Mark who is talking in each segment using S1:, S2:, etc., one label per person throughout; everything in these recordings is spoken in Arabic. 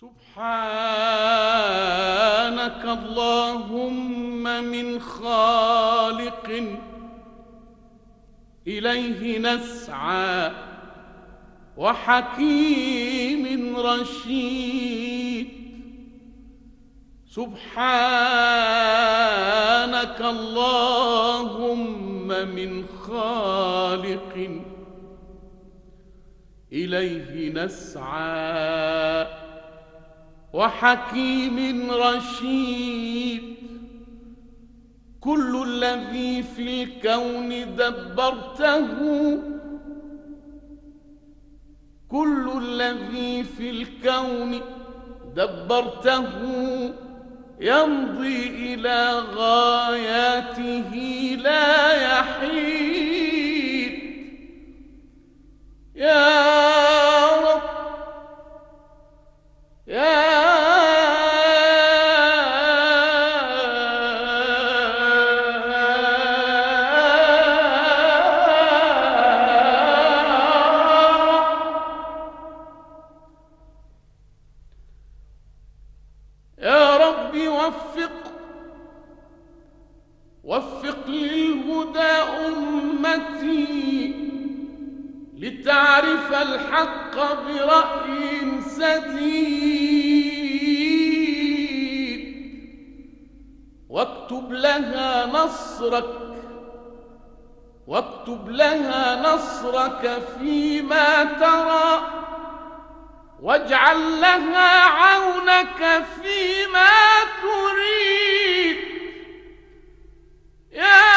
S1: سبحانك اللهم من خالق إليه نسعى وحكيم رشيد. سبحانك اللهم من خالق إليه نسعى وحكيم رشيد. كل الذي في الكون دبرته كل الذي في الكون دبرته يمضي إلى غاياته لا رب وفق. وفق للهدى أمتي لتعرف الحق برأي سديد. واكتب لها نصرك واكتب لها نصرك فيما ترى. واجعل لها عونك فيما تريد. يا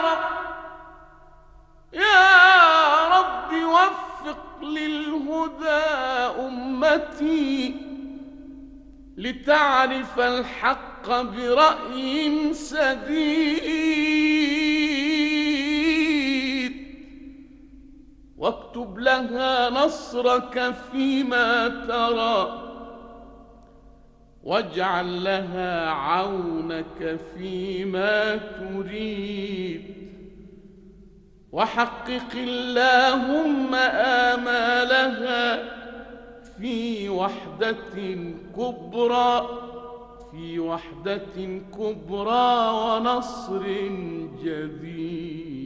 S1: رب يا رب وفق للهدى أمتي لتعرف الحق برأي سديد. واكتب لها نصرك فيما ترى. واجعل لها عونك فيما تريد. وحقق اللهم آمالها في وحدة كبرى في وحدة كبرى ونصر جديد.